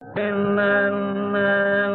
And then.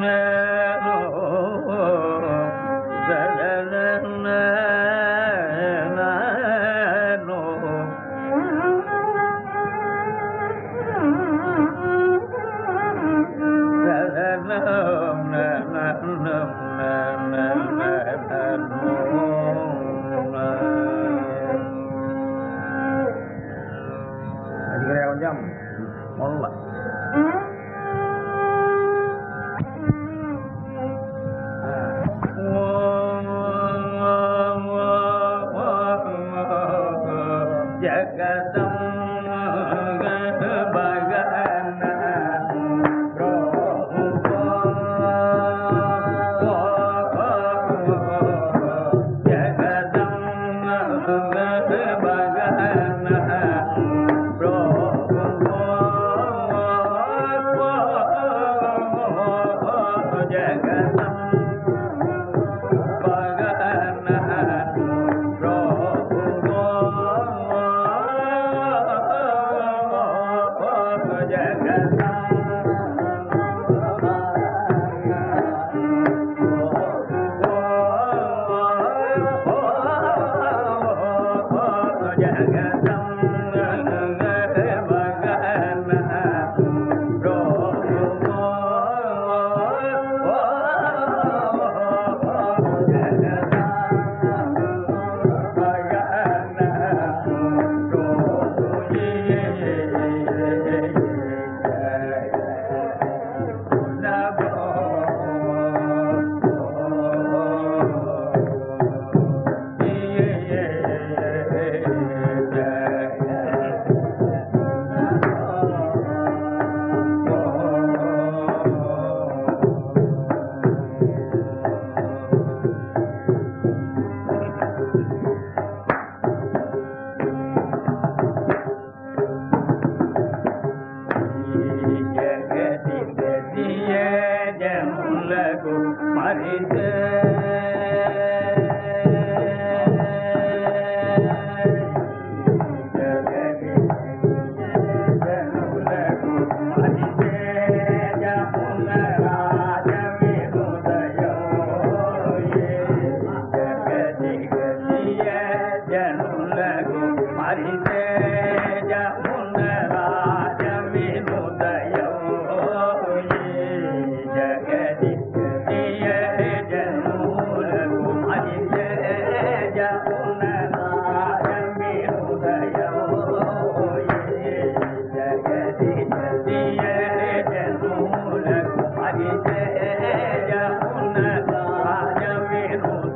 أَنْهَارٍ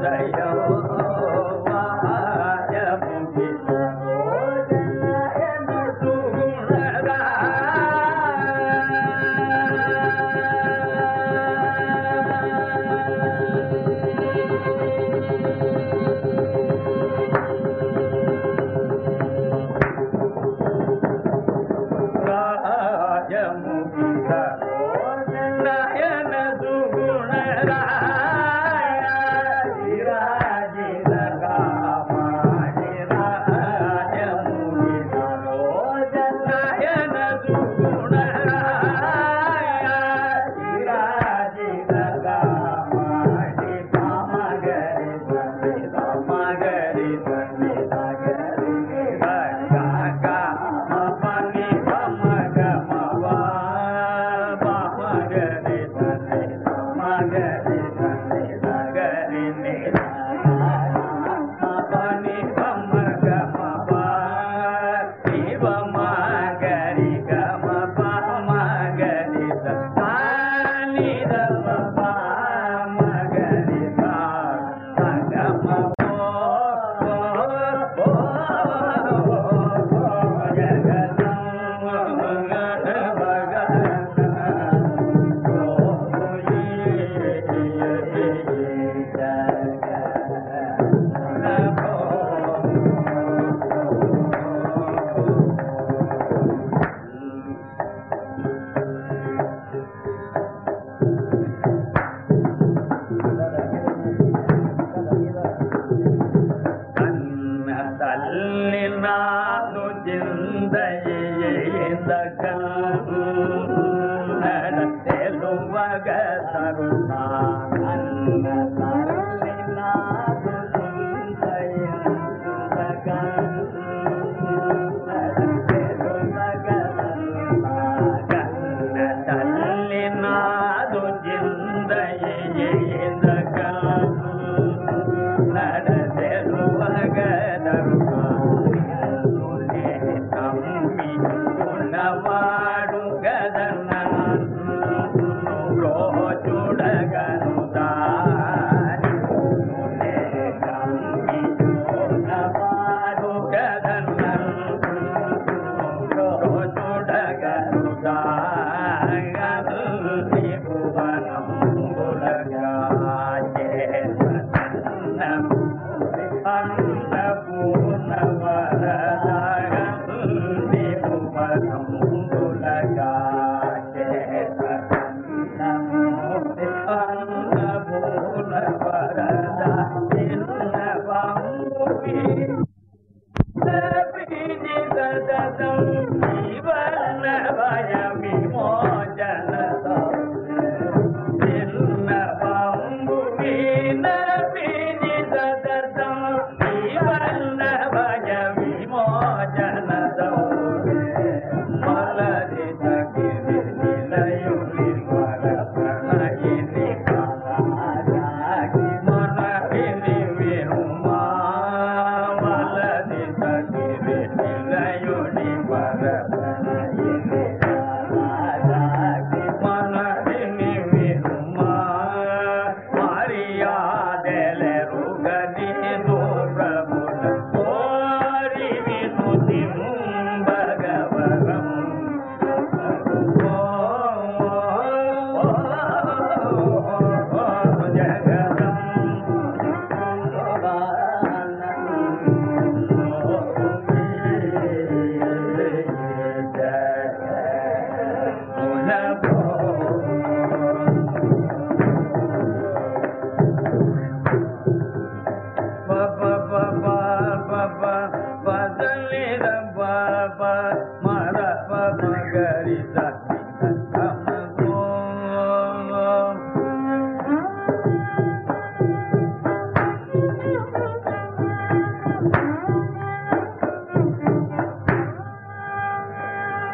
ya.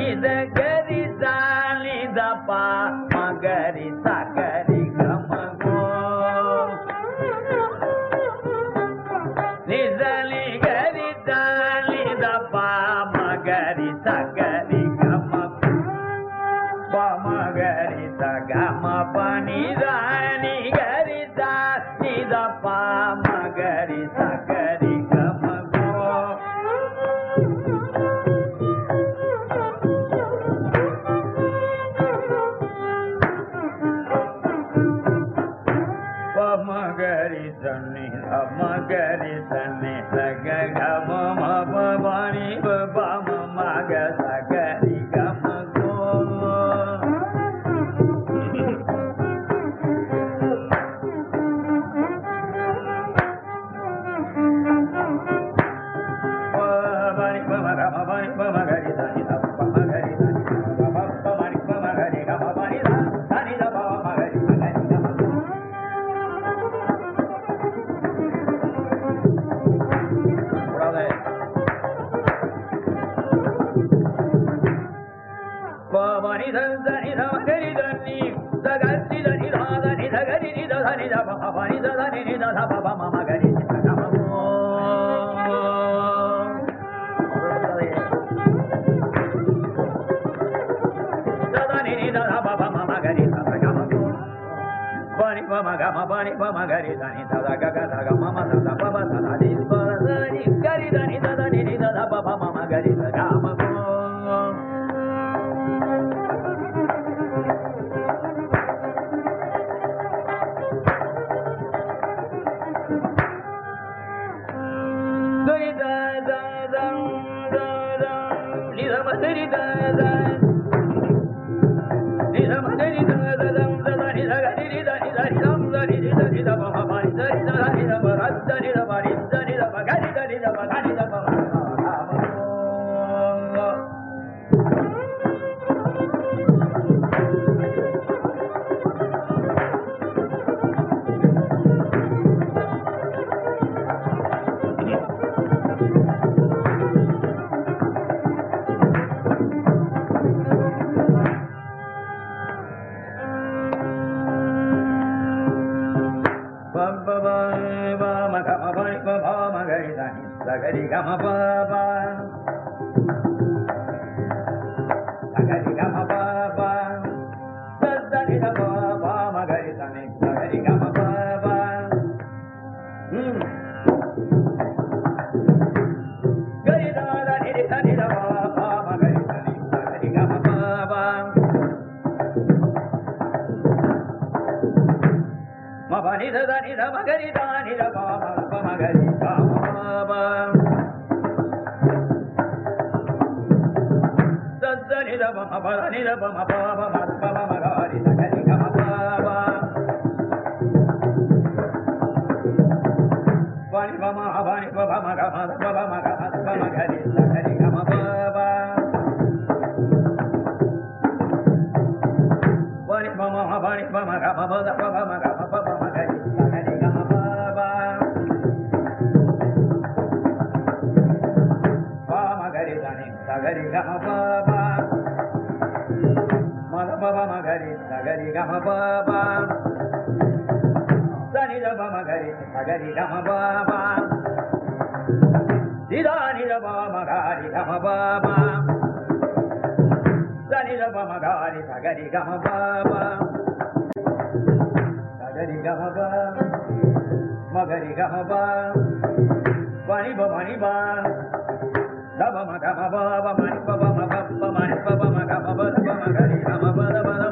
ni a ga ni da పమ గమ పని పమ గరి దని దద గగ దగ మమ దద పమ దద ని పద ని గరి దని దద ని ని దద పమ మమ గరి దగ మ Da da da da da da da da da da ధని ధని ధ మగరి దాని ధ పామ ఉప మగరి పామ దద్దని ధ పమ పదని ధ పమ పామ మత్పమ మగారి ధని గమ పామ పని పమ పని పమ మగ మద పమ మగ మద పమ గరి ధని గమ పామ పని పమ పని పమ గమ మద పమ మగ Bani baba, bani baba, bani baba, bani ba ba ma ga ba ba ba ma ga ni ma ba ba ba